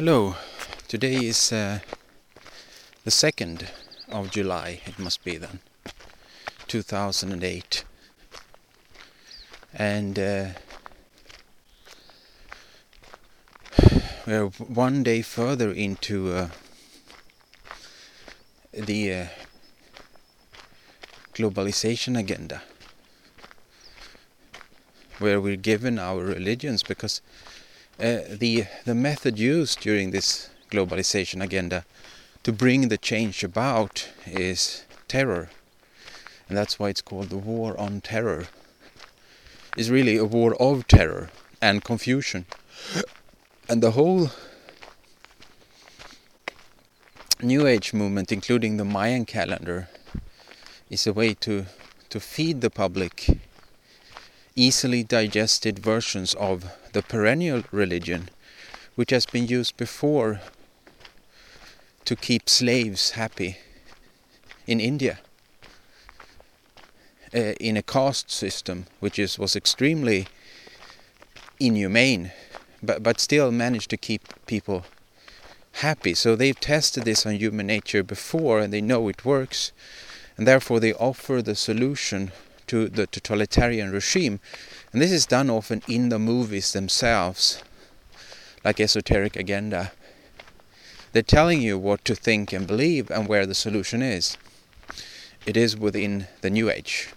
Hello, today is uh, the 2nd of July, it must be then, 2008. And uh, we're one day further into uh, the uh, globalization agenda, where we're given our religions because Uh, the the method used during this globalization agenda to bring the change about is terror, and that's why it's called the war on terror. Is really a war of terror and confusion, and the whole New Age movement, including the Mayan calendar, is a way to to feed the public easily digested versions of the perennial religion, which has been used before to keep slaves happy in India. Uh, in a caste system, which is was extremely inhumane, but but still managed to keep people happy. So they've tested this on human nature before, and they know it works, and therefore they offer the solution to the totalitarian regime. And this is done often in the movies themselves, like Esoteric Agenda. They're telling you what to think and believe and where the solution is. It is within the New Age.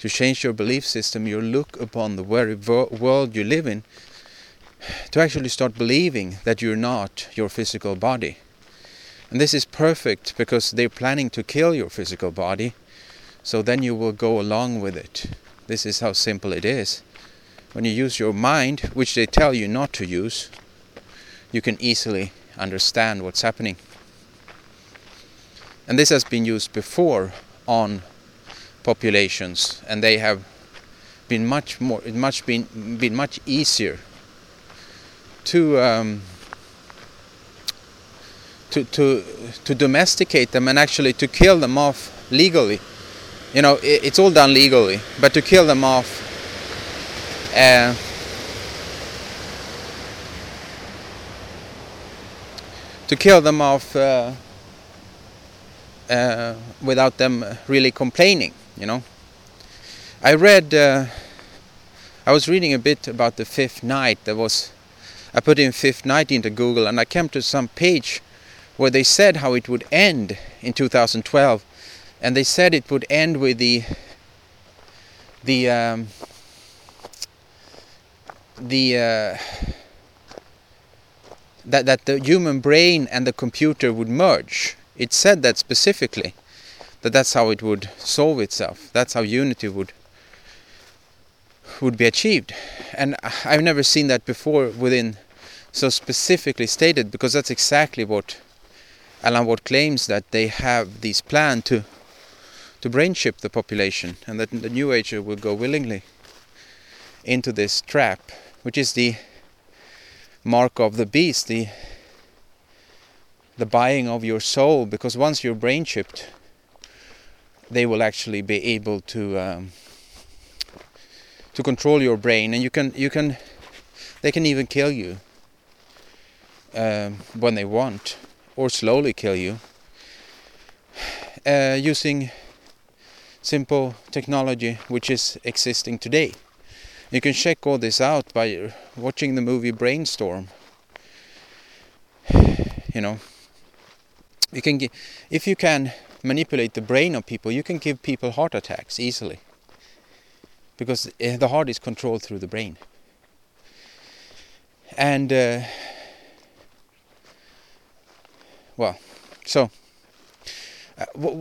To change your belief system, you look upon the very world you live in to actually start believing that you're not your physical body. And this is perfect because they're planning to kill your physical body so then you will go along with it. This is how simple it is. When you use your mind, which they tell you not to use, you can easily understand what's happening. And this has been used before on populations, and they have been much more, much been been much easier to um, to to to domesticate them and actually to kill them off legally you know, it, it's all done legally, but to kill them off, uh, to kill them off uh, uh, without them really complaining, you know. I read, uh, I was reading a bit about the fifth night. There was, I put in fifth night into Google, and I came to some page where they said how it would end in 2012 and they said it would end with the the um, the uh, that that the human brain and the computer would merge. It said that specifically that that's how it would solve itself. That's how unity would would be achieved. And I've never seen that before within so specifically stated because that's exactly what Alan Watt claims that they have this plan to to brain chip the population and that the new ager will go willingly into this trap which is the mark of the beast the the buying of your soul because once you're brain chipped they will actually be able to um, to control your brain and you can you can they can even kill you um, when they want or slowly kill you uh, using simple technology which is existing today. You can check all this out by watching the movie Brainstorm. You know, you can if you can manipulate the brain of people, you can give people heart attacks easily. Because eh, the heart is controlled through the brain. And uh, well, so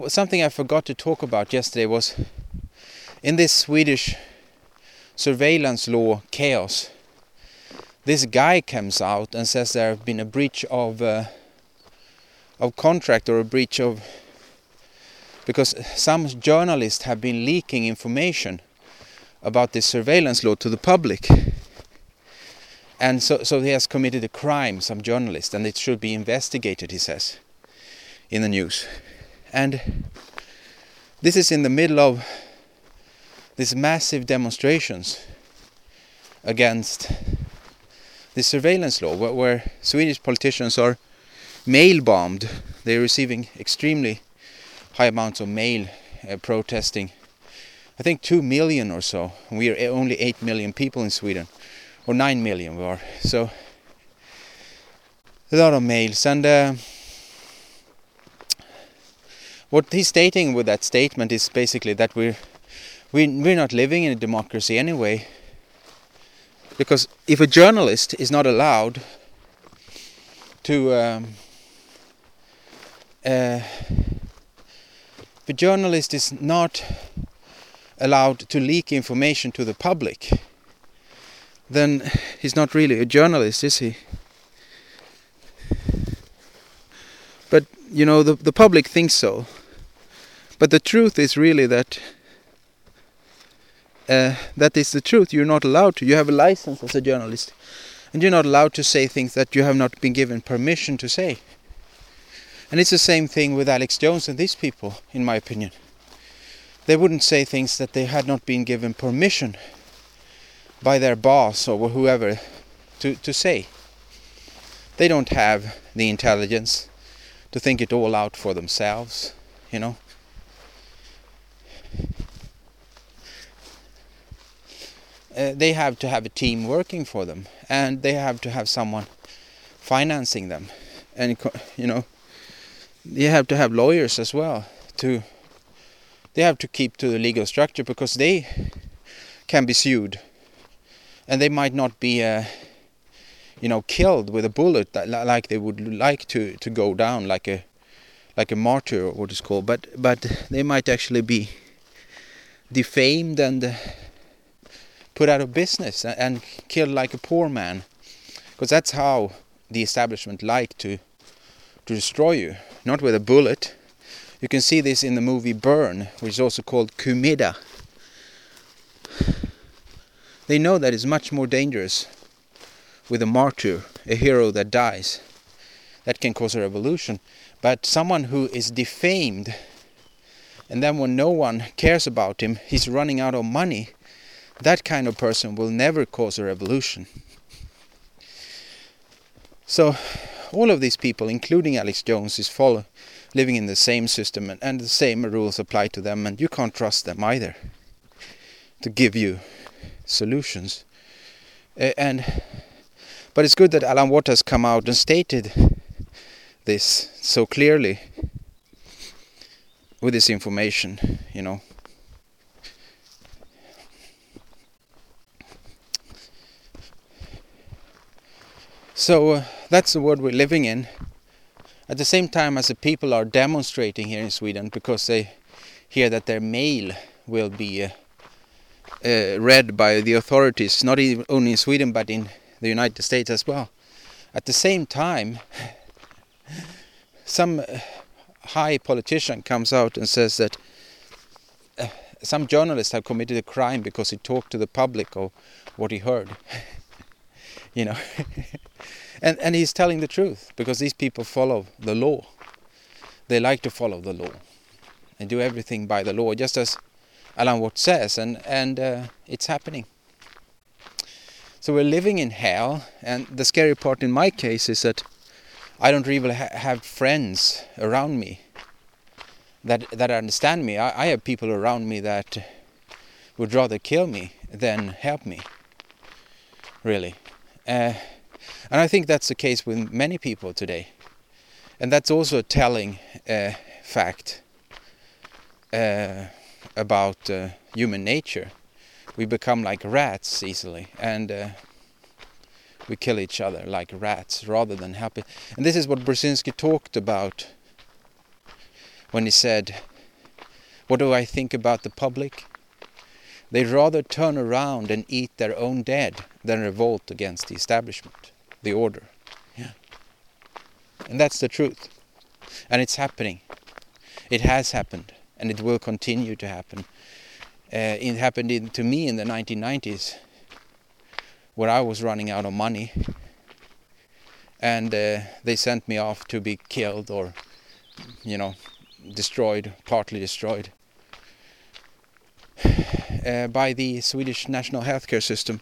something I forgot to talk about yesterday was in this Swedish surveillance law chaos. This guy comes out and says there have been a breach of uh, of contract or a breach of because some journalists have been leaking information about this surveillance law to the public. And so, so he has committed a crime, some journalist, and it should be investigated, he says, in the news. And this is in the middle of these massive demonstrations against the surveillance law, where, where Swedish politicians are mail bombed. They're receiving extremely high amounts of mail uh, protesting. I think two million or so. We are only eight million people in Sweden, or nine million we are. So a lot of mails and. Uh, what he's stating with that statement is basically that we're we, we're not living in a democracy anyway. Because if a journalist is not allowed to um, uh, a journalist is not allowed to leak information to the public, then he's not really a journalist, is he? But you know, the the public thinks so. But the truth is really that uh, that is the truth. You're not allowed to. You have a license as a journalist, and you're not allowed to say things that you have not been given permission to say. And it's the same thing with Alex Jones and these people, in my opinion. They wouldn't say things that they had not been given permission by their boss or whoever to, to say. They don't have the intelligence to think it all out for themselves, you know. Uh, they have to have a team working for them and they have to have someone financing them. And you know they have to have lawyers as well to they have to keep to the legal structure because they can be sued. And they might not be uh, you know killed with a bullet that, like they would like to to go down like a like a martyr or what is called. But but they might actually be defamed and put out of business and killed like a poor man because that's how the establishment like to to destroy you. Not with a bullet. You can see this in the movie Burn which is also called Queimada. They know that it's much more dangerous with a martyr a hero that dies that can cause a revolution. But someone who is defamed and then when no one cares about him he's running out of money that kind of person will never cause a revolution. So all of these people, including Alex Jones, is follow, living in the same system and, and the same rules apply to them and you can't trust them either to give you solutions. And but it's good that Alan Watt has come out and stated this so clearly with this information, you know. So uh, that's the world we're living in. At the same time as the people are demonstrating here in Sweden because they hear that their mail will be uh, uh, read by the authorities, not even only in Sweden but in the United States as well. At the same time, some uh, high politician comes out and says that uh, some journalist have committed a crime because he talked to the public of what he heard. you know. and and he's telling the truth because these people follow the law. They like to follow the law and do everything by the law, just as Alan Watt says, and and uh, it's happening. So we're living in hell, and the scary part in my case is that I don't really ha have friends around me that that understand me. I, I have people around me that would rather kill me than help me. Really. Uh, and I think that's the case with many people today. And that's also a telling uh, fact uh, about uh, human nature. We become like rats easily and uh, we kill each other like rats rather than helping. And this is what Brzezinski talked about when he said, What do I think about the public? They rather turn around and eat their own dead than revolt against the establishment, the order. Yeah. And that's the truth. And it's happening. It has happened and it will continue to happen. Uh, it happened in, to me in the 1990s where I was running out of money and uh, they sent me off to be killed or you know destroyed partly destroyed uh, by the Swedish national healthcare system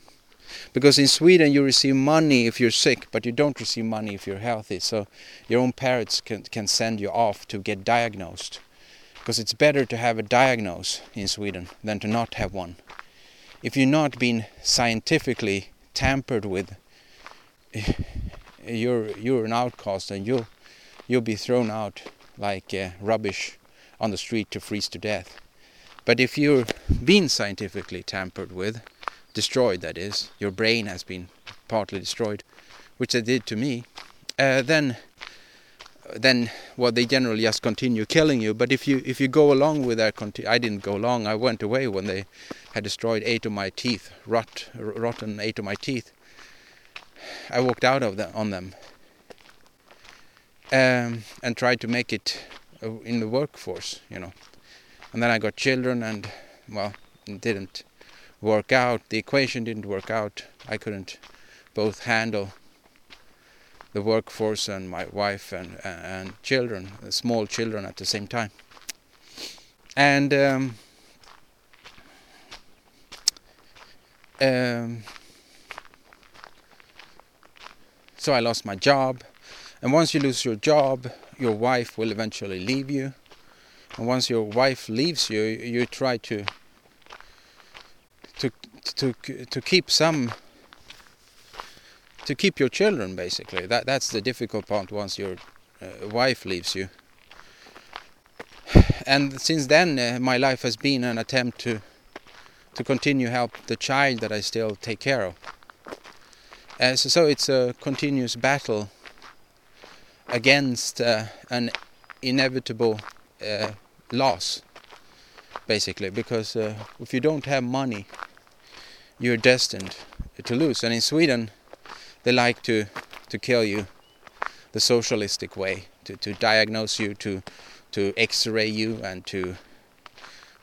because in Sweden you receive money if you're sick, but you don't receive money if you're healthy. So your own parents can can send you off to get diagnosed, because it's better to have a diagnosis in Sweden than to not have one. If you're not being scientifically tampered with, you're you're an outcast and you'll you'll be thrown out like uh, rubbish on the street to freeze to death. But if you're being scientifically tampered with, destroyed that is, your brain has been partly destroyed, which they did to me, uh, then then well they generally just continue killing you. But if you if you go along with that, I didn't go along. I went away when they had destroyed eight of my teeth, rot, rotten eight of my teeth. I walked out of them on them um, and tried to make it uh, in the workforce, you know. And then I got children, and well, it didn't work out. The equation didn't work out. I couldn't both handle the workforce and my wife and and children, small children at the same time. And um, um, so I lost my job and once you lose your job, your wife will eventually leave you. And once your wife leaves you, you try to to to to keep some to keep your children basically. That that's the difficult part once your uh, wife leaves you. And since then, uh, my life has been an attempt to to continue help the child that I still take care of. Uh, so, so it's a continuous battle against uh, an inevitable uh, loss basically because uh, if you don't have money you're destined to lose and in Sweden they like to to kill you the socialistic way to, to diagnose you to to x-ray you and to,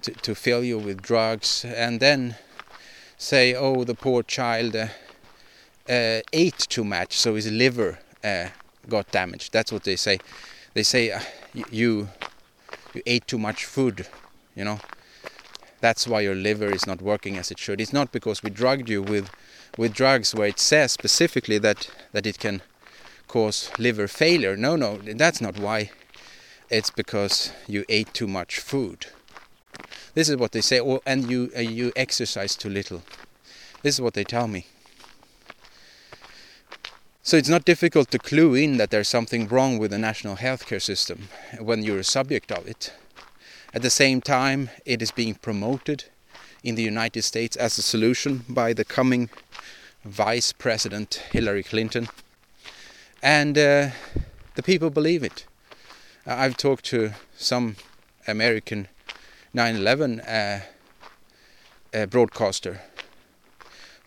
to to fill you with drugs and then say oh the poor child uh, uh, ate too much so his liver uh, got damaged. That's what they say. They say uh, you you ate too much food, you know. That's why your liver is not working as it should. It's not because we drugged you with with drugs where it says specifically that that it can cause liver failure. No, no, that's not why. It's because you ate too much food. This is what they say. Oh, and you uh, you exercise too little. This is what they tell me. So it's not difficult to clue in that there's something wrong with the national healthcare system when you're a subject of it. At the same time, it is being promoted in the United States as a solution by the coming Vice President Hillary Clinton. And uh, the people believe it. I've talked to some American 9 11 uh, uh, broadcaster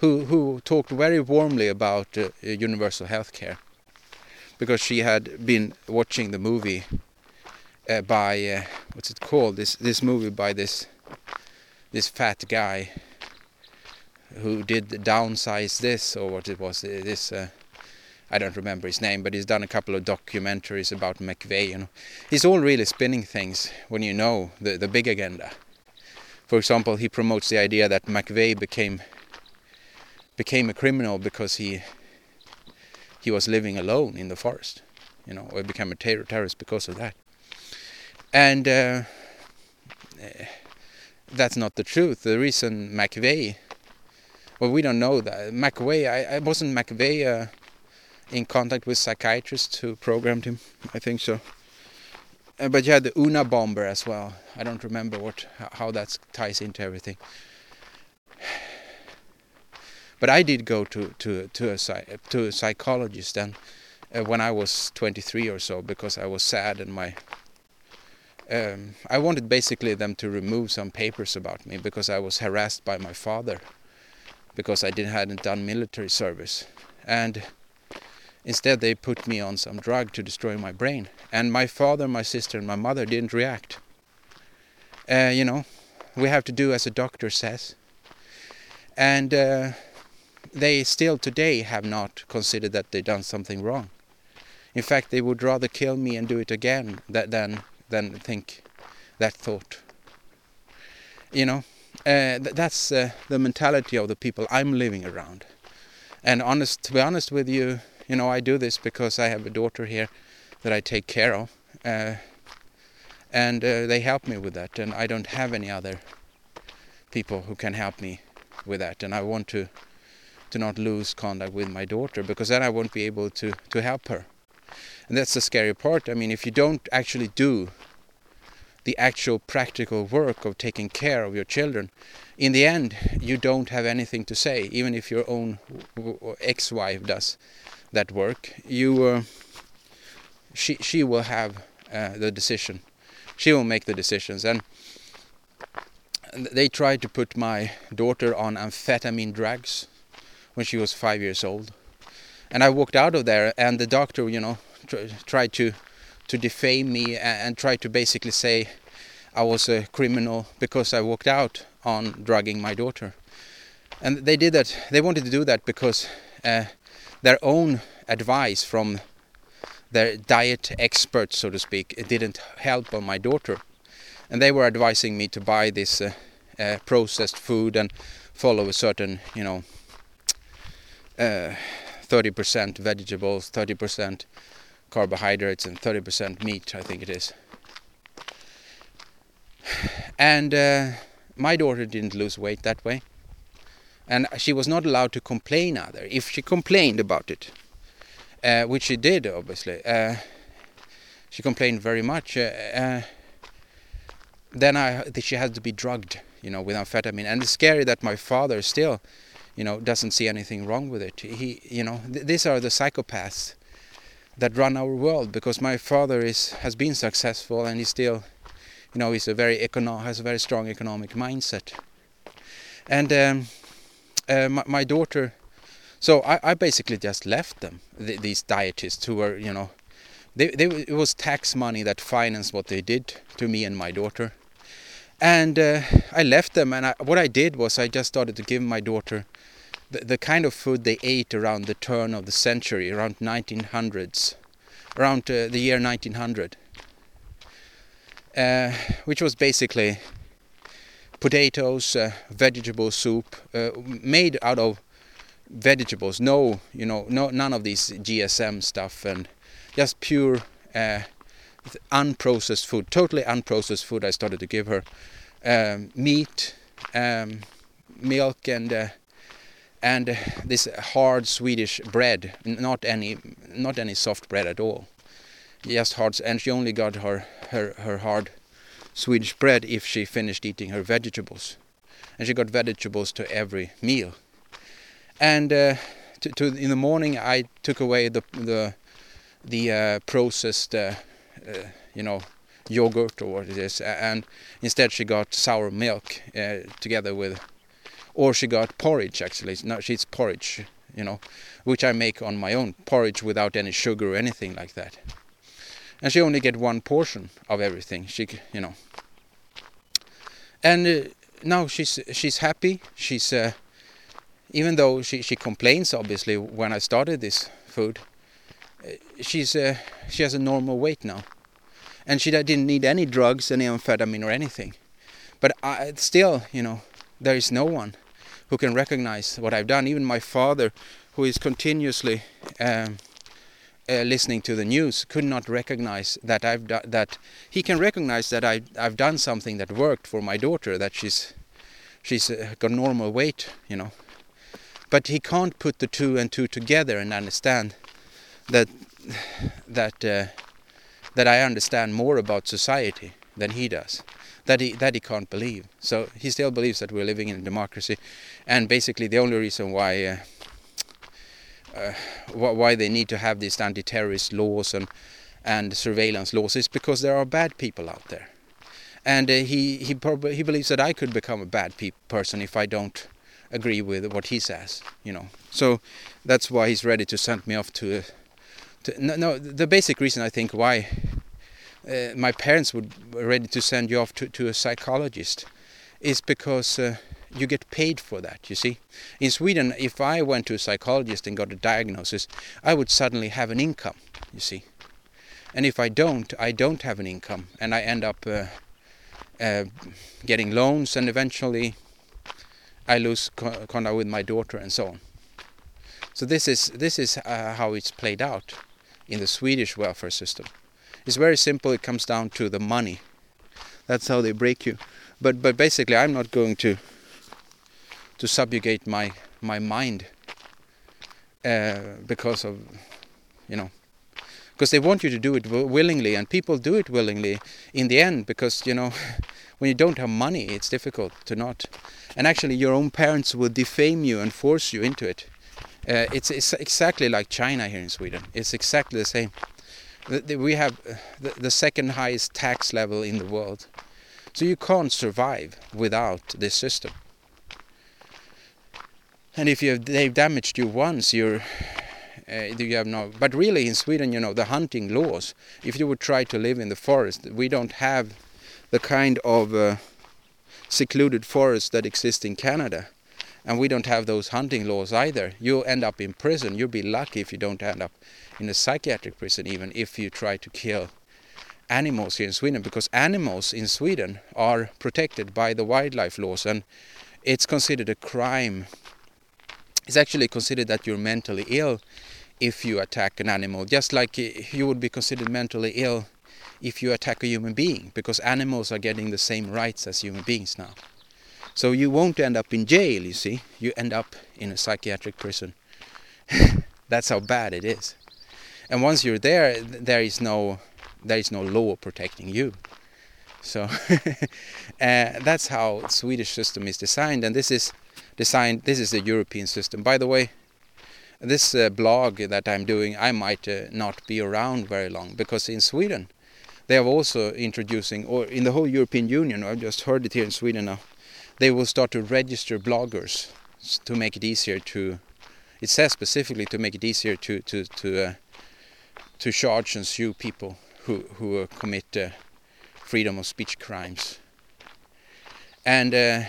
who who talked very warmly about uh, universal health care because she had been watching the movie uh, by uh, what's it called? This this movie by this this fat guy who did downsize this or what it was uh, this uh, I don't remember his name but he's done a couple of documentaries about McVeigh you know. He's all really spinning things when you know the the big agenda. For example he promotes the idea that McVeigh became became a criminal because he he was living alone in the forest, you know, or became a ter terrorist because of that. And uh, that's not the truth. The reason McVeigh, well, we don't know that McVeigh. I, I wasn't McVeigh uh, in contact with psychiatrists who programmed him. I think so. Uh, but you had the Una bomber as well. I don't remember what how that ties into everything. But I did go to to to a to a psychologist then uh, when I was 23 or so because I was sad and my um, I wanted basically them to remove some papers about me because I was harassed by my father because I didn't hadn't done military service. And instead they put me on some drug to destroy my brain. And my father my sister and my mother didn't react. Uh, you know we have to do as a doctor says. And uh, they still today have not considered that they've done something wrong. In fact, they would rather kill me and do it again than than think that thought. You know, uh, th that's uh, the mentality of the people I'm living around. And honest, to be honest with you, you know, I do this because I have a daughter here that I take care of, uh, and uh, they help me with that. And I don't have any other people who can help me with that. And I want to to not lose contact with my daughter because then I won't be able to to help her. And that's the scary part. I mean, if you don't actually do the actual practical work of taking care of your children, in the end, you don't have anything to say. Even if your own ex-wife does that work, you uh, she she will have uh, the decision. She will make the decisions, and they tried to put my daughter on amphetamine drugs when she was five years old, and I walked out of there, and the doctor, you know, tried to to defame me and tried to basically say I was a criminal because I walked out on drugging my daughter. And they did that. They wanted to do that because uh, their own advice from their diet experts, so to speak, it didn't help on my daughter. And they were advising me to buy this uh, uh, processed food and follow a certain, you know, 30% uh, vegetables, 30% carbohydrates and 30% meat, I think it is. And uh, my daughter didn't lose weight that way. And she was not allowed to complain either. If she complained about it, uh, which she did, obviously, uh, she complained very much. Uh, uh, then I, she had to be drugged, you know, with amphetamine. And it's scary that my father still, you know, doesn't see anything wrong with it. He, you know, th these are the psychopaths that run our world because my father is has been successful and he still you know he's a very econo- has a very strong economic mindset and um, uh, my, my, daughter so I, I, basically just left them th these dietists who were you know they, they, it was tax money that financed what they did to me and my daughter and uh, I left them and I, what I did was I just started to give my daughter the, the kind of food they ate around the turn of the century, around 1900s, around uh, the year 1900, uh, which was basically potatoes, uh, vegetable soup, uh, made out of vegetables. No, you know, no, none of these GSM stuff, and just pure uh, unprocessed food, totally unprocessed food. I started to give her um, meat, um, milk, and uh, and this hard Swedish bread, not any, not any soft bread at all, just hard. And she only got her her her hard Swedish bread if she finished eating her vegetables, and she got vegetables to every meal. And uh, to, to, in the morning, I took away the the the uh, processed, uh, uh you know, yogurt or what it is, and instead she got sour milk uh, together with or she got porridge actually. No, she's porridge, you know, which I make on my own porridge without any sugar or anything like that. And she only get one portion of everything. She, you know, and uh, now she's she's happy. She's uh, even though she she complains obviously when I started this food. Uh, she's uh, she has a normal weight now, and she didn't need any drugs, any amphetamine or anything. But I, still, you know, there is no one who can recognize what I've done. Even my father, who is continuously um, uh, listening to the news, could not recognize that I've done that. He can recognize that I I've done something that worked for my daughter. That she's she's uh, got normal weight, you know. But he can't put the two and two together and understand that that uh, that I understand more about society than he does that he that he can't believe. So he still believes that we're living in a democracy, and basically the only reason why uh, uh, why they need to have these anti-terrorist laws and and surveillance laws is because there are bad people out there, and uh, he he probably he believes that I could become a bad pe person if I don't agree with what he says. You know, so that's why he's ready to send me off to. to no, no, the basic reason I think why uh, my parents would ready to send you off to, to a psychologist is because uh, you get paid for that you see. In sweden if i went to a psychologist and got a diagnosis i would suddenly have an income you see. And if i don't i don't have an income and i end up uh, uh, getting loans and eventually i lose contact with my daughter and so on. So this is this is uh, how it's played out in the Swedish welfare system. It's very simple. It comes down to the money. That's how they break you. But but basically, I'm not going to to subjugate my my mind uh, because of you know because they want you to do it willingly and people do it willingly in the end because you know when you don't have money it's difficult to not and actually your own parents will defame you and force you into it uh, it's, it's exactly like China here in Sweden it's exactly the same we have uh, the, second highest tax level in the world. So you can't survive without this system. And if have, they've damaged you once you're uh, you have no but really in Sweden you know the hunting laws if you would try to live in the forest we don't have the kind of uh, secluded forest that exists in Canada and we don't have those hunting laws either. You'll end up in prison. You'll be lucky if you don't end up in a psychiatric prison even if you try to kill animals here in Sweden because animals in Sweden are protected by the wildlife laws and it's considered a crime. It's actually considered that you're mentally ill if you attack an animal, just like you would be considered mentally ill if you attack a human being, because animals are getting the same rights as human beings now. So you won't end up in jail, you see, you end up in a psychiatric prison. That's how bad it is. And once you're there, there is no, there is no law protecting you. So uh, that's how Swedish system is designed, and this is designed. This is the European system. By the way, this uh, blog that I'm doing, I might uh, not be around very long because in Sweden they are also introducing, or in the whole European Union, I've just heard it here in Sweden now, they will start to register bloggers to make it easier to. It says specifically to make it easier to to to uh, to charge and sue people who who uh, commit uh, freedom of speech crimes. And uh,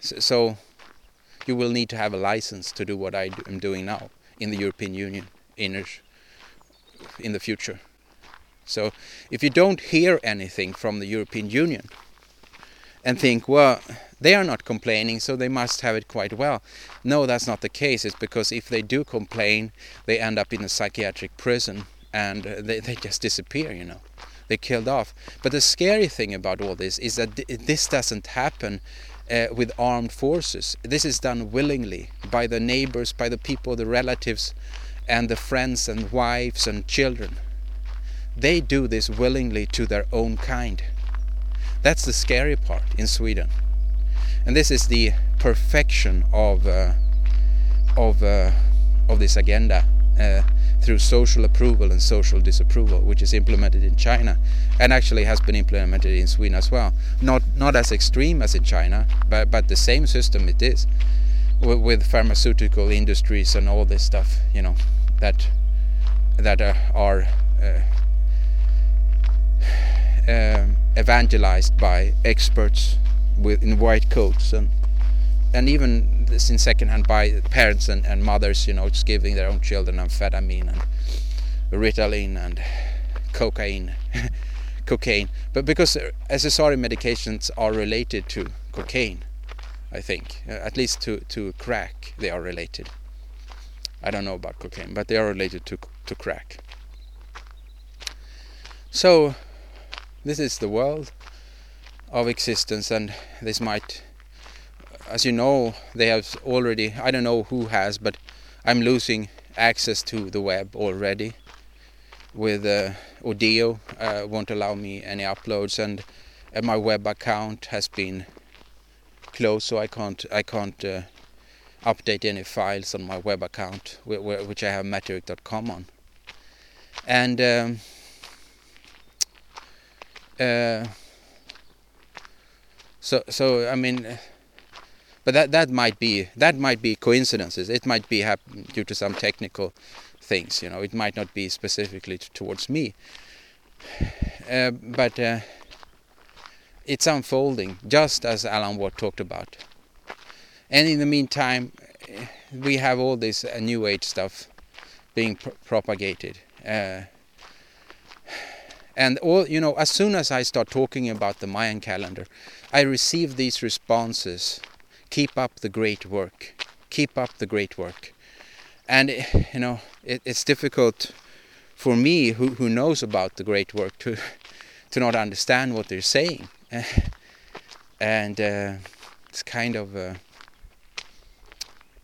so you will need to have a license to do what I am doing now in the European Union in, in the future. So if you don't hear anything from the European Union and think, well, they are not complaining, so they must have it quite well. No, that's not the case. It's because if they do complain, they end up in a psychiatric prison and they, they just disappear, you know. They're killed off. But the scary thing about all this is that this doesn't happen uh, with armed forces. This is done willingly by the neighbors, by the people, the relatives, and the friends and wives and children. They do this willingly to their own kind. That's the scary part in Sweden, and this is the perfection of uh, of uh, of this agenda. Uh, through social approval and social disapproval, which is implemented in China and actually has been implemented in Sweden as well. Not not as extreme as in China, but but the same system it is with, with pharmaceutical industries and all this stuff, you know, that that are uh, uh, evangelized by experts with in white coats and and even this in secondhand by parents and, and mothers, you know, just giving their own children amphetamine and Ritalin and cocaine, cocaine. But because SSRI medications are related to cocaine, I think, uh, at least to to crack, they are related. I don't know about cocaine, but they are related to to crack. So, this is the world of existence, and this might as you know, they have already, I don't know who has, but I'm losing access to the web already with uh, Odeo uh, won't allow me any uploads and, my web account has been closed so I can't I can't uh, update any files on my web account which I have Matterik.com on. And um, uh, so so I mean but that that might be that might be coincidences. It might be due to some technical things. You know, it might not be specifically towards me. Uh, but uh, it's unfolding, just as Alan Watt talked about. And in the meantime, we have all this uh, New Age stuff being pr propagated. Uh, and all you know, as soon as I start talking about the Mayan calendar, I receive these responses. Keep up the great work. Keep up the great work. And you know it, it's difficult for me who who knows about the great work to to not understand what they're saying. And uh, it's kind of uh,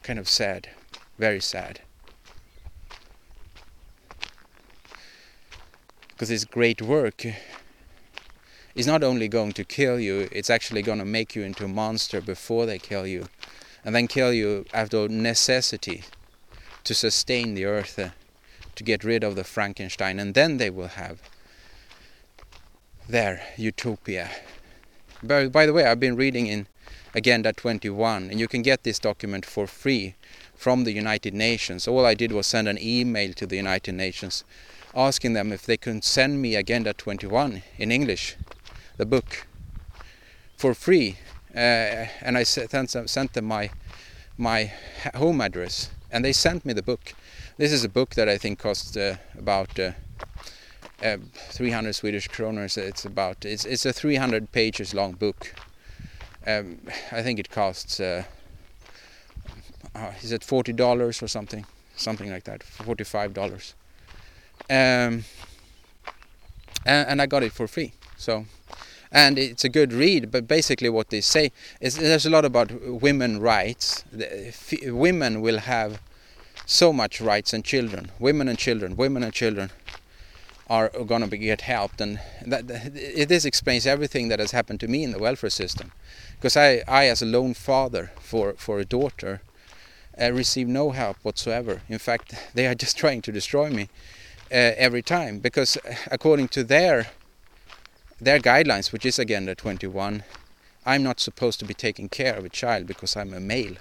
kind of sad. Very sad. Because this great work is not only going to kill you it's actually going to make you into a monster before they kill you and then kill you out of necessity to sustain the earth uh, to get rid of the Frankenstein and then they will have their utopia. By, by the way, I've been reading in Agenda 21 and you can get this document for free from the United Nations. All I did was send an email to the United Nations asking them if they could send me Agenda 21 in English, the book, for free. Uh, and I sent, sent them my my home address and they sent me the book. This is a book that I think cost uh, about uh, uh, 300 Swedish kroners. It's about it's it's a 300 pages long book. Um, I think it costs uh, is it 40 dollars or something, something like that, 45 dollars. Um, and, and I got it for free. So and it's a good read. But basically, what they say is there's a lot about women rights. women will have so much rights, and children, women and children, women and children are going to get helped, and that, this explains everything that has happened to me in the welfare system. Because I, I as a lone father for for a daughter, receive no help whatsoever. In fact, they are just trying to destroy me uh, every time because according to their their guidelines, which is Agenda 21, I'm not supposed to be taking care of a child because I'm a male.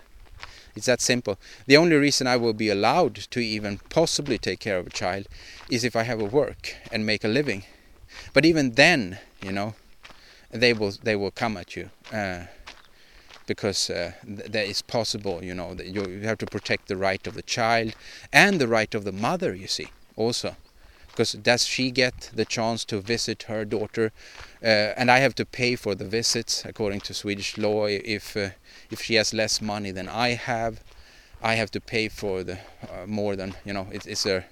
It's that simple. The only reason I will be allowed to even possibly take care of a child is if I have a work and make a living. But even then, you know, they will they will come at you uh, because uh, th that is possible. You know, you have to protect the right of the child and the right of the mother. You see, also because does she get the chance to visit her daughter? Uh, and I have to pay for the visits according to Swedish law. If uh, if she has less money than I have I have to pay for the uh, more than you know it, it's a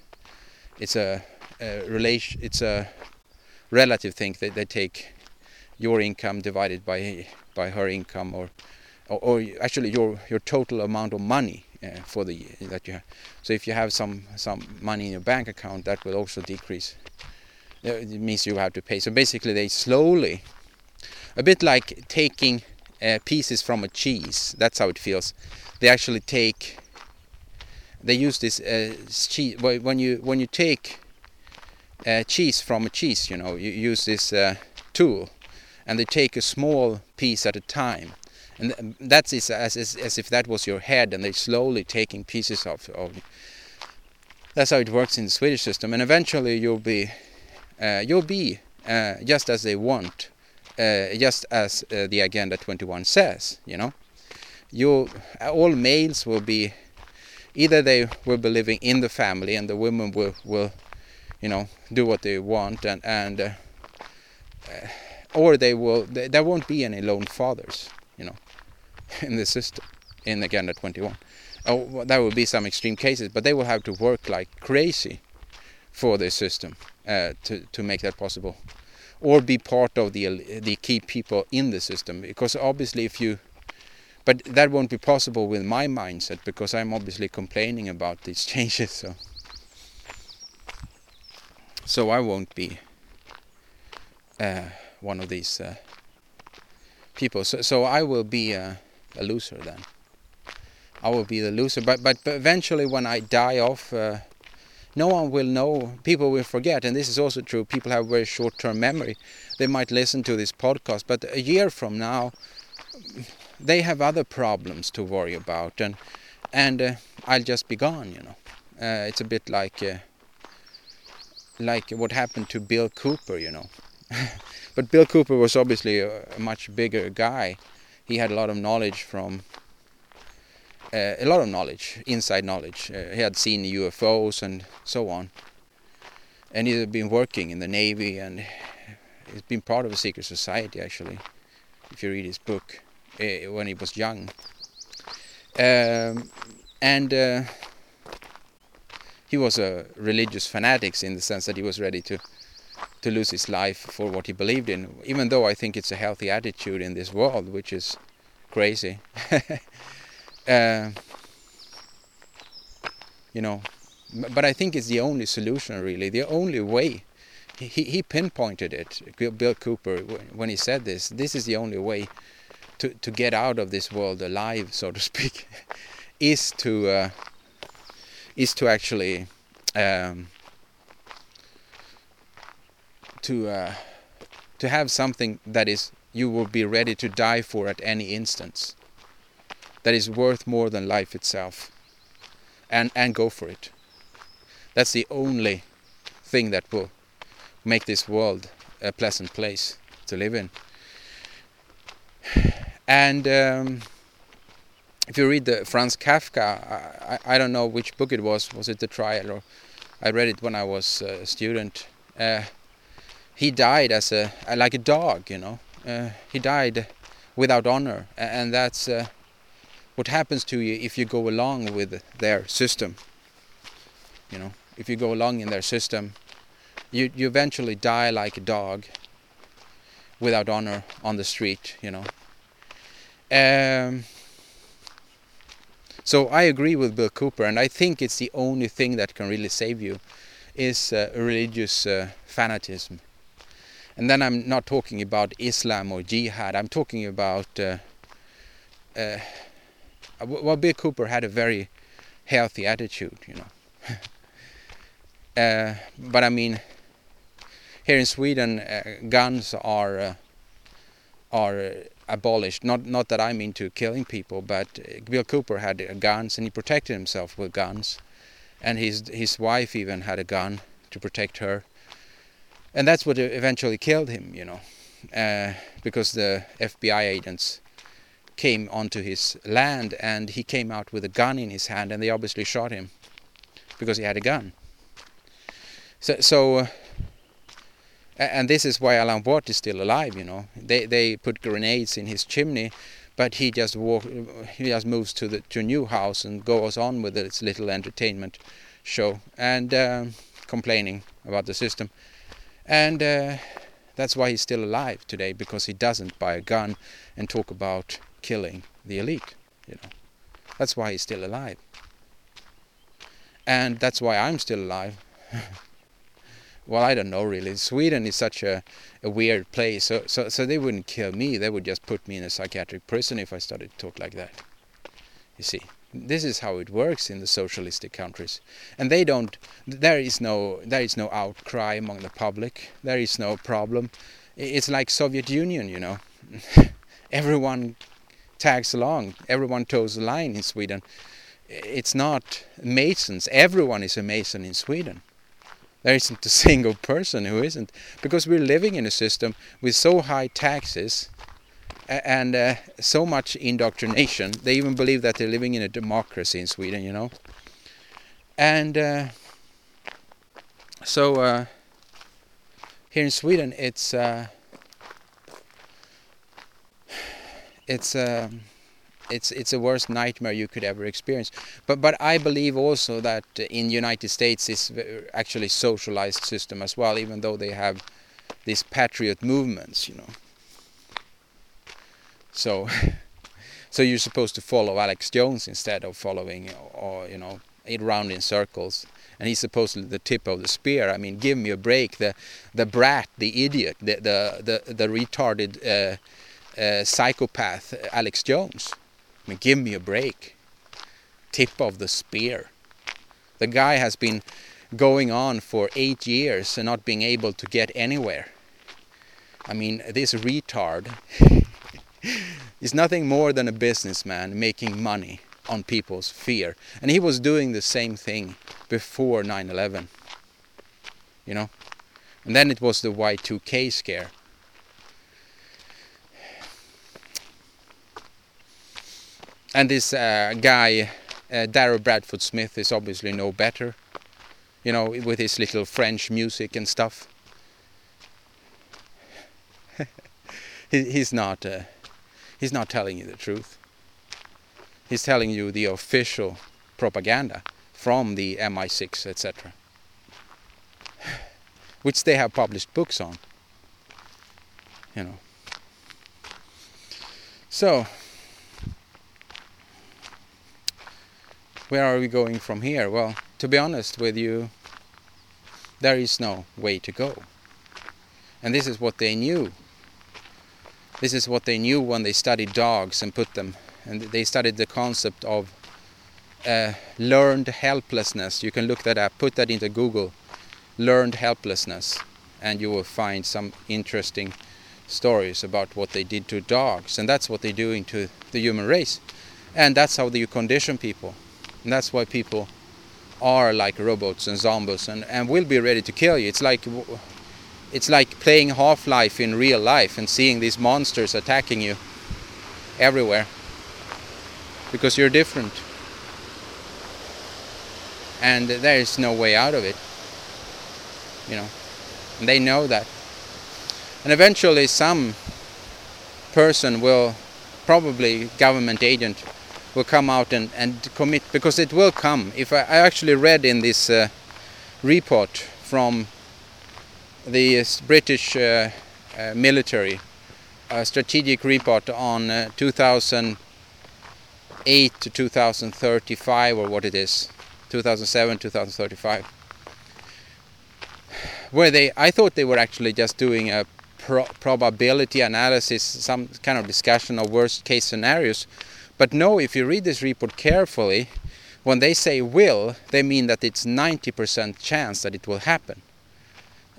it's a, a, relation it's a relative thing that they take your income divided by by her income or or, or actually your your total amount of money uh, for the that you have. So if you have some some money in your bank account, that will also decrease. It means you have to pay. So basically, they slowly, a bit like taking uh, pieces from a cheese. That's how it feels. They actually take. They use this uh, cheese when you when you take uh, cheese from a cheese. You know, you use this uh, tool, and they take a small piece at a time and that's as, as, as if that was your head and they're slowly taking pieces of, of that's how it works in the Swedish system. And eventually you'll be uh, you'll be uh, just as they want uh, just as uh, the agenda 21 says you know? You all males will be either they will be living in the family and the women will will you know do what they want and and uh, or they will there won't be any lone fathers in the system in Agenda 21. Oh, there will be some extreme cases, but they will have to work like crazy for the system uh, to to make that possible, or be part of the the key people in the system. Because obviously, if you, but that won't be possible with my mindset because I'm obviously complaining about these changes. So, so I won't be uh, one of these. Uh, people. So, so I will be a, a loser then. I will be the loser. But, but, but eventually, when I die off, uh, no one will know. People will forget, and this is also true. People have very short-term memory. They might listen to this podcast, but a year from now, they have other problems to worry about, and and uh, I'll just be gone. You know, uh, it's a bit like uh, like what happened to Bill Cooper. You know. But Bill Cooper was obviously a, a much bigger guy. He had a lot of knowledge from uh, a lot of knowledge, inside knowledge. Uh, he had seen UFOs and so on. And he had been working in the Navy and he's been part of a secret society actually, if you read his book, uh, when he was young. Um, and uh, he was a religious fanatic in the sense that he was ready to to lose his life for what he believed in. Even though I think it's a healthy attitude in this world, which is crazy. uh, you know, but I think it's the only solution, really, the only way. He, he pinpointed it, Bill Cooper, when he said this. This is the only way to, to get out of this world alive, so to speak, is to uh, is to actually um, to uh, to have something that is you will be ready to die for at any instance. That is worth more than life itself, and and go for it. That's the only thing that will make this world a pleasant place to live in. And um, if you read the Franz Kafka, I, I, don't know which book it was. Was it The Trial? Or I read it when I was a student. Uh, he died as a like a dog, you know. Uh, he died without honor, and that's uh, what happens to you if you go along with their system. You know if you go along in their system, you you eventually die like a dog without honor on the street, you know. Um, so I agree with Bill Cooper, and I think it's the only thing that can really save you is uh, religious uh, fanatism. And then I'm not talking about Islam or jihad. I'm talking about uh, uh well, Bill Cooper had a very healthy attitude, you know. Uh, but I mean, here in Sweden, uh, guns are uh, are abolished. Not not that I'm into killing people, but Bill Cooper had guns and he protected himself with guns, and his his wife even had a gun to protect her, and that's what eventually killed him. You know, uh, because the FBI agents came onto his land and he came out with a gun in his hand, and they obviously shot him because he had a gun. So, so uh, and this is why Alan Watt is still alive. You know, they they put grenades in his chimney, but he just walk, he just moves to the to a new house and goes on with its little entertainment show and um, complaining about the system, and uh, that's why he's still alive today because he doesn't buy a gun and talk about killing the elite. You know, that's why he's still alive, and that's why I'm still alive. well, I don't know really. Sweden is such a, a weird place, so, so so they wouldn't kill me. They would just put me in a psychiatric prison if I started to talk like that. You see, this is how it works in the socialistic countries, and they don't. There is no there is no outcry among the public. There is no problem. It's like Soviet Union, you know. Everyone tags along. Everyone toes the line in Sweden. It's not masons. Everyone is a mason in Sweden there isn't a single person who isn't, because we're living in a system with so high taxes and uh, so much indoctrination. They even believe that they're living in a democracy in Sweden, you know. And uh, so uh, here in Sweden, it's uh, it's. Um, it's it's a worst nightmare you could ever experience. But but I believe also that in United States it's actually socialized system as well, even though they have these patriot movements, you know. So so you're supposed to follow Alex Jones instead of following or you know it round in circles and he's supposedly the tip of the spear. I mean, give me a break. The the brat, the idiot, the the the, the retarded uh, uh, psychopath, Alex Jones. I mean, give me a break. Tip of the spear. The guy has been going on for eight years and not being able to get anywhere. I mean, this retard is nothing more than a businessman making money on people's fear. And he was doing the same thing before 9 11. You know? And then it was the Y2K scare. and this uh, guy, uh, Daryl Bradford Smith, is obviously no better. You know, with his little French music and stuff. he, he's not. Uh, he's not telling you the truth. He's telling you the official propaganda, from the MI6, etc., which they have published books on. You know. So, where are we going from here? Well, to be honest with you, there is no way to go. And this is what they knew. This is what they knew when they studied dogs and put them, and they studied the concept of uh, learned helplessness. You can look that up, put that into Google, learned helplessness, and you will find some interesting stories about what they did to dogs. And that's what they're doing to the human race. And that's how you condition people. And that's why people are like robots and zombies and, and will be ready to kill you. It's like it's like playing Half-Life in real life and seeing these monsters attacking you everywhere because you're different. And there is no way out of it you know and they know that. And eventually some person will probably government agent will come out and, and commit because it will come. If I, I actually read in this uh, report from the British uh, uh, military a strategic report on uh, 2008 to 2035 or what it is 2007 2035 where they I thought they were actually just doing a pro probability analysis some kind of discussion of worst case scenarios. But no if you read this report carefully when they say will they mean that it's 90% chance that it will happen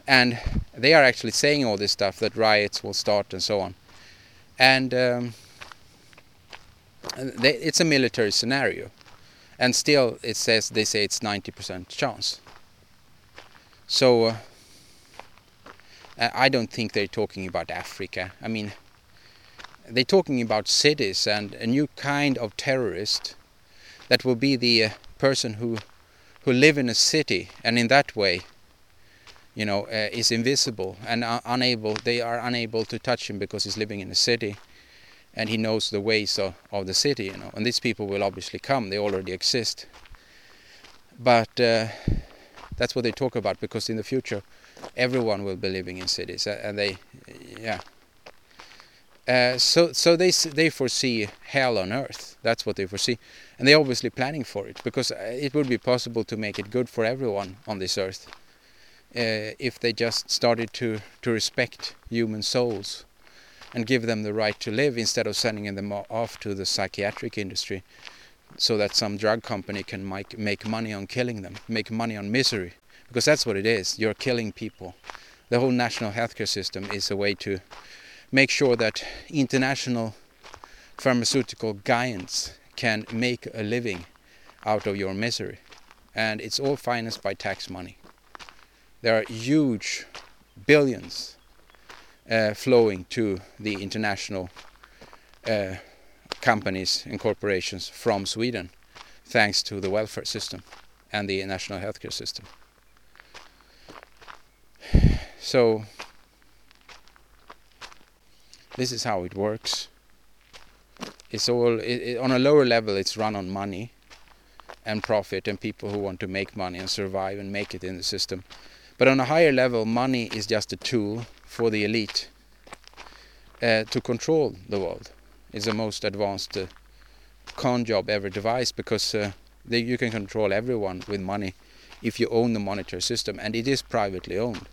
and they are actually saying all this stuff that riots will start and so on. And um, they, it's a military scenario. And still it says they say it's 90% chance. So uh, I don't think they're talking about Africa. I mean they're talking about cities and a new kind of terrorist that will be the uh, person who who live in a city. And in that way you know, uh, is invisible and uh, unable. They are unable to touch him because he's living in a city, and he knows the ways of, of the city. You know, and these people will obviously come. They already exist. But uh, that's what they talk about because in the future, everyone will be living in cities, and they, yeah. Uh, so, so they they foresee hell on earth. That's what they foresee, and they're obviously planning for it because uh, it would be possible to make it good for everyone on this earth uh, if they just started to, to respect human souls and give them the right to live instead of sending them off to the psychiatric industry so that some drug company can make, make money on killing them, make money on misery. Because that's what it is, you're killing people. The whole national healthcare system is a way to make sure that international pharmaceutical giants can make a living out of your misery. And it's all financed by tax money there are huge billions uh, flowing to the international uh, companies and corporations from Sweden thanks to the welfare system and the national healthcare system. So this is how it works. It's all it, it, on a lower level. It's run on money and profit and people who want to make money and survive and make it in the system. But on a higher level, money is just a tool for the elite uh, to control the world. It's the most advanced uh, con job ever devised because uh, they, you can control everyone with money if you own the monetary system, and it is privately owned.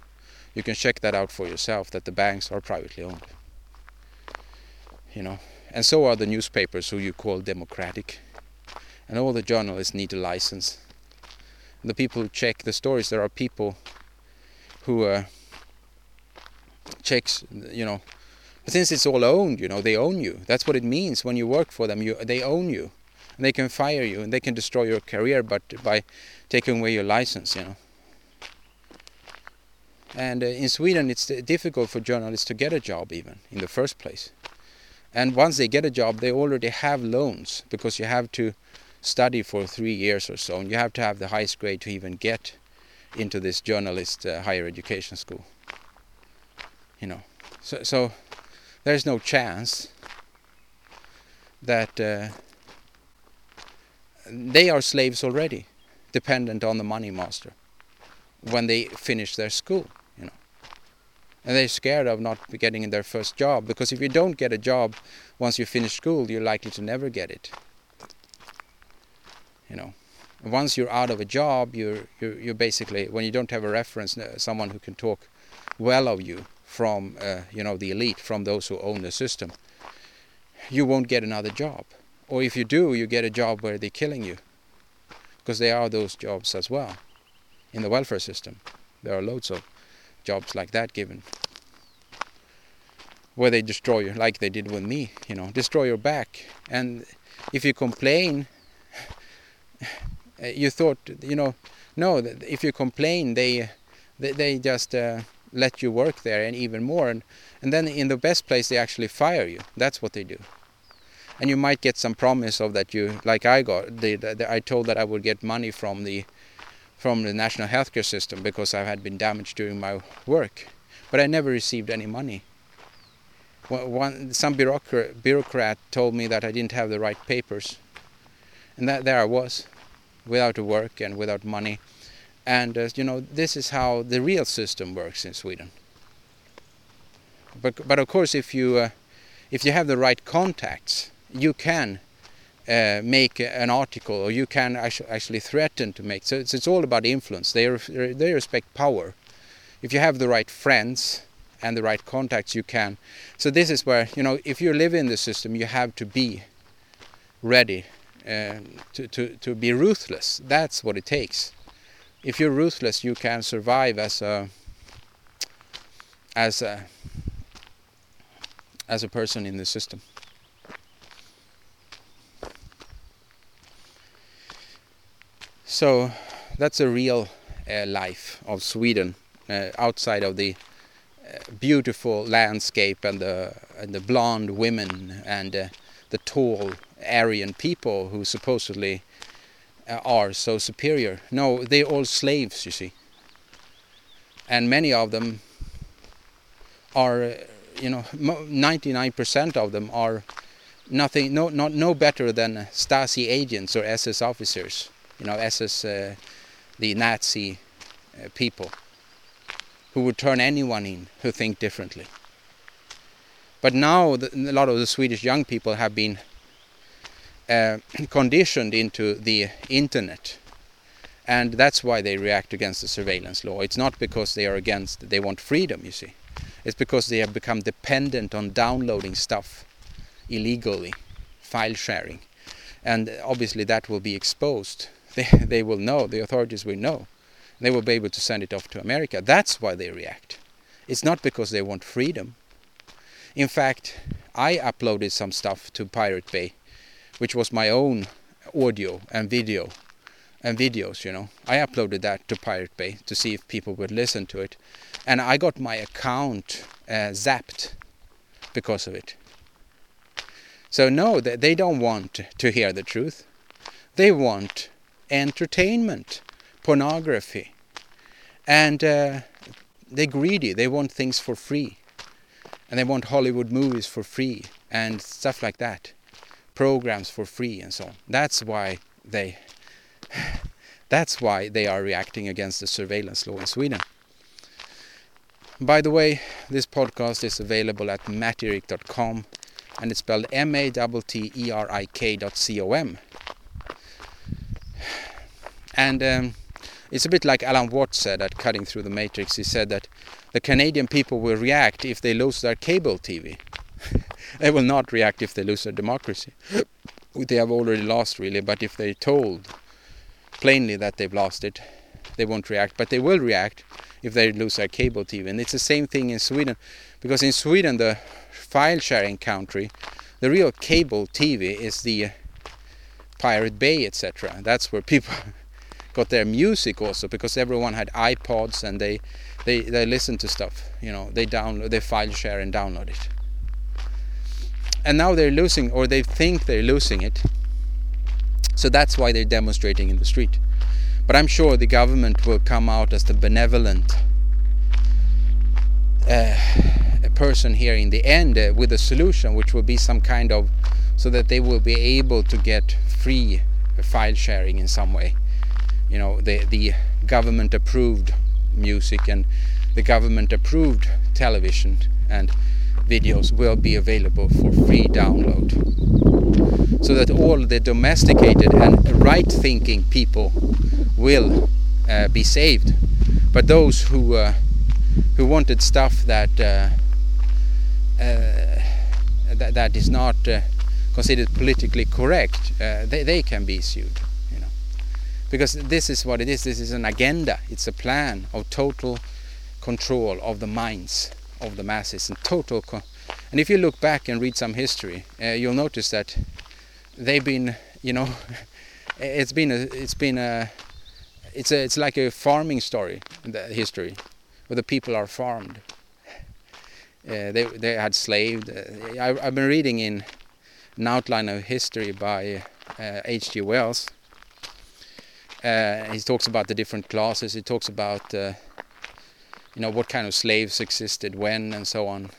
You can check that out for yourself that the banks are privately owned. You know, and so are the newspapers who you call democratic, and all the journalists need a license. And the people who check the stories, there are people who uh, checks, you know, since it's all owned, you know, they own you. That's what it means when you work for them. You they own you, and they can fire you and they can destroy your career, but by taking away your license, you know. And uh, in Sweden, it's difficult for journalists to get a job even in the first place. And once they get a job, they already have loans because you have to study for three years or so, and you have to have the highest grade to even get into this journalist uh, higher education school. You know, so so there's no chance that uh, they are slaves already. dependent on the money master when they finish their school, you know. And they're scared of not getting their first job because if you don't get a job once you finish school, you're likely to never get it. You know, once you're out of a job, you're you're, you're basically when you don't have a reference, uh, someone who can talk well of you from uh, you know the elite, from those who own the system, you won't get another job. Or if you do, you get a job where they're killing you, because there are those jobs as well in the welfare system. There are loads of jobs like that given where they destroy you like they did with me you know destroy your back and if you complain you thought you know no if you complain they they, they just uh, let you work there and even more and and then in the best place they actually fire you. That's what they do. And you might get some promise of that you like I got the, the, I told that I would get money from the from the national healthcare system because I had been damaged during my work but I never received any money. One, some bureaucrat, bureaucrat told me that I didn't have the right papers and that there I was without work and without money. And uh, you know this is how the real system works in Sweden. But but of course if you uh, if you have the right contacts you can uh, make an article or you can actually threaten to make. So it's, it's all about influence. They they respect power. If you have the right friends and the right contacts you can. So this is where you know if you live in the system you have to be ready to, to, to be ruthless. That's what it takes. If you're ruthless you can survive as a as a as a person in the system. So that's a real uh, life of Sweden uh, outside of the uh, beautiful landscape and the and the blonde women and uh, the tall Aryan people who supposedly uh, are so superior. No, they're all slaves, you see. And many of them are, uh, you know, 99% of them are nothing, no, not no better than Stasi agents or SS officers you know, SS, uh, the Nazi uh, people, who would turn anyone in who think differently. But now the, a lot of the Swedish young people have been uh, conditioned into the internet and that's why they react against the surveillance law. It's not because they are against, they want freedom, you see. It's because they have become dependent on downloading stuff illegally, file sharing. And obviously that will be exposed they, they will know, the authorities will know. They will be able to send it off to America. That's why they react. It's not because they want freedom. In fact, I uploaded some stuff to Pirate Bay, which was my own audio and video and videos, you know. I uploaded that to Pirate Bay to see if people would listen to it. And I got my account uh, zapped because of it. So no, they don't want to hear the truth. They want entertainment, pornography. And uh, they're greedy, they want things for free. And they want Hollywood movies for free and stuff like that. Programs for free and so on. That's why they that's why they are reacting against the surveillance law in Sweden. By the way, this podcast is available at matterik.com and it's spelled M-A-T-T-E-R-I-K.com. And um, it's a bit like Alan Watts said at Cutting Through the Matrix. He said that the Canadian people will react if they lose their cable TV. They will not react if they lose their democracy. they have already lost, really, but if they're told plainly that they've lost it, they won't react. But they will react if they lose their cable TV. And it's the same thing in Sweden, because in Sweden, the file sharing country, the real cable TV is the Pirate Bay, etc. That's where people got their music also because everyone had iPods and they they they listen to stuff. You know, they download, they file share and download it. And now they're losing, or they think they're losing it. So that's why they're demonstrating in the street. But I'm sure the government will come out as the benevolent uh, person here in the end uh, with a solution, which will be some kind of so that they will be able to get free file sharing in some way you know the the government approved music and the government approved television and videos will be available for free download. So that all the domesticated and right thinking people will uh, be saved. But those who uh, who wanted stuff that uh, uh that, that is not uh, considered politically correct uh, they, they can be sued you know. Because this is what it is. This is an agenda. It's a plan of total control of the minds of the masses and total and if you look back and read some history uh, you'll notice that they've been you know it's been a it's been a it's a it's like a farming story the history where the people are farmed. Uh, they they had slaved. Uh, I, have been reading in an outline of history by H.G. Uh, Wells. Uh, he talks about the different classes. He talks about you know what kind of slaves existed when and so on.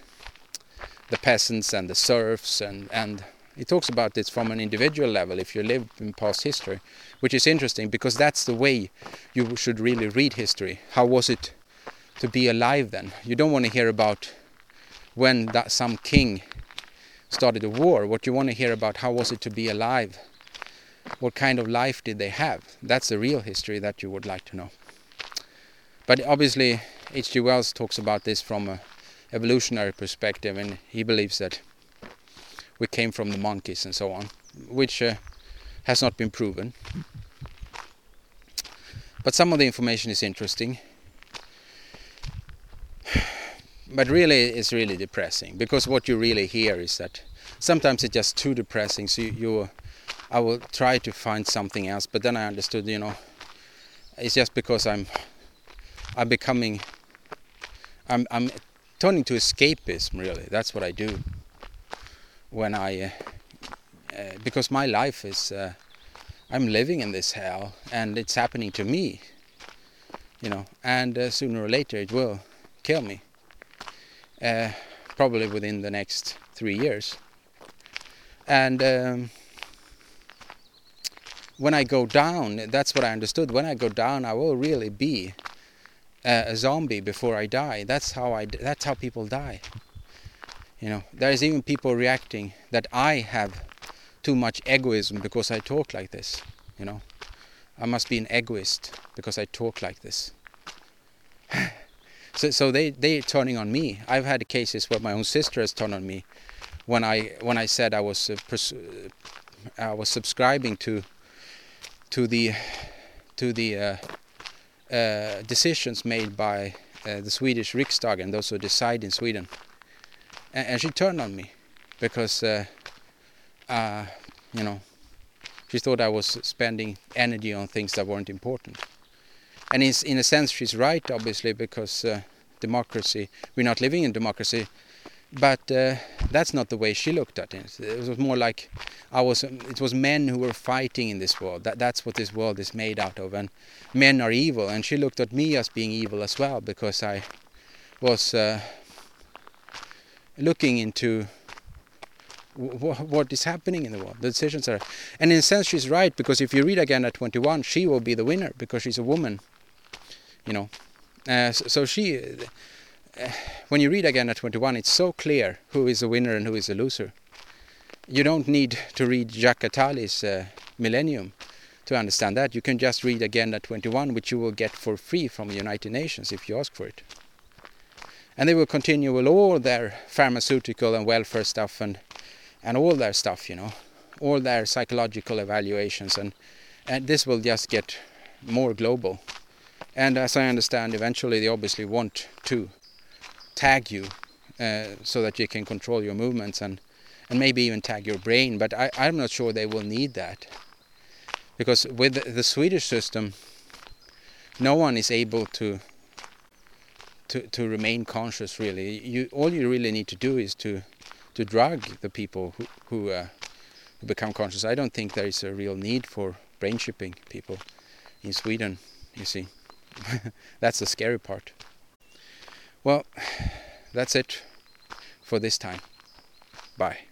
The peasants and the serfs and and he talks about this from an individual level if you live in past history which is interesting because that's the way you should really read history. How was it to be alive then? You don't want to hear about when that some king started a war. What you want to hear about how was it to be alive? What kind of life did they have? That's the real history that you would like to know. But obviously H.G. Wells talks about this from a evolutionary perspective and he believes that we came from the monkeys and so on which uh, has not been proven but some of the information is interesting but really it's really depressing because what you really hear is that sometimes it's just too depressing so you, you I will try to find something else but then I understood you know it's just because I'm I'm becoming I'm I'm turning to escapism really. That's what I do when I uh, uh, because my life is uh, I'm living in this hell and it's happening to me. You know, and uh, sooner or later it will kill me. Uh, probably within the next three years. And um, when I go down, that's what I understood. When I go down, I will really be a zombie before I die. That's how I. That's how people die. You know, there's even people reacting that I have too much egoism because I talk like this. You know, I must be an egoist because I talk like this. so, so they they turning on me. I've had cases where my own sister has turned on me when I when I said I was uh, I was subscribing to to the to the uh, uh, decisions made by uh, the Swedish Riksdag and those who decide in Sweden. And, and she turned on me because, uh, uh, you know, she thought I was spending energy on things that weren't important. And in, in a sense, she's right, obviously, because uh, democracy, we're not living in democracy, but uh, that's not the way she looked at it. It was more like I was. It was men who were fighting in this world. That that's what this world is made out of, and men are evil. And she looked at me as being evil as well because I was uh, looking into what is happening in the world. The decisions are, and in a sense, she's right because if you read Agenda 21, she will be the winner because she's a woman. You know, uh, so, so she when you read Agenda 21, it's so clear who is a winner and who is a loser. You don't need to read Jacques Attali's uh, Millennium to understand that. You can just read Agenda 21, which you will get for free from the United Nations if you ask for it. And they will continue with all their pharmaceutical and welfare stuff and and all their stuff, you know, all their psychological evaluations, and and this will just get more global. And as I understand, eventually they obviously want to tag you uh, so that you can control your movements and and maybe even tag your brain. But I, I'm not sure they will need that because with the Swedish system, no one is able to to to remain conscious. Really, you all you really need to do is to to drug the people who who, uh, who become conscious. I don't think there is a real need for brain chipping people in Sweden. You see, that's the scary part. Well, that's it for this time. Bye.